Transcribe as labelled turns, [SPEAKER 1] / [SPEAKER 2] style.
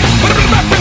[SPEAKER 1] Bang!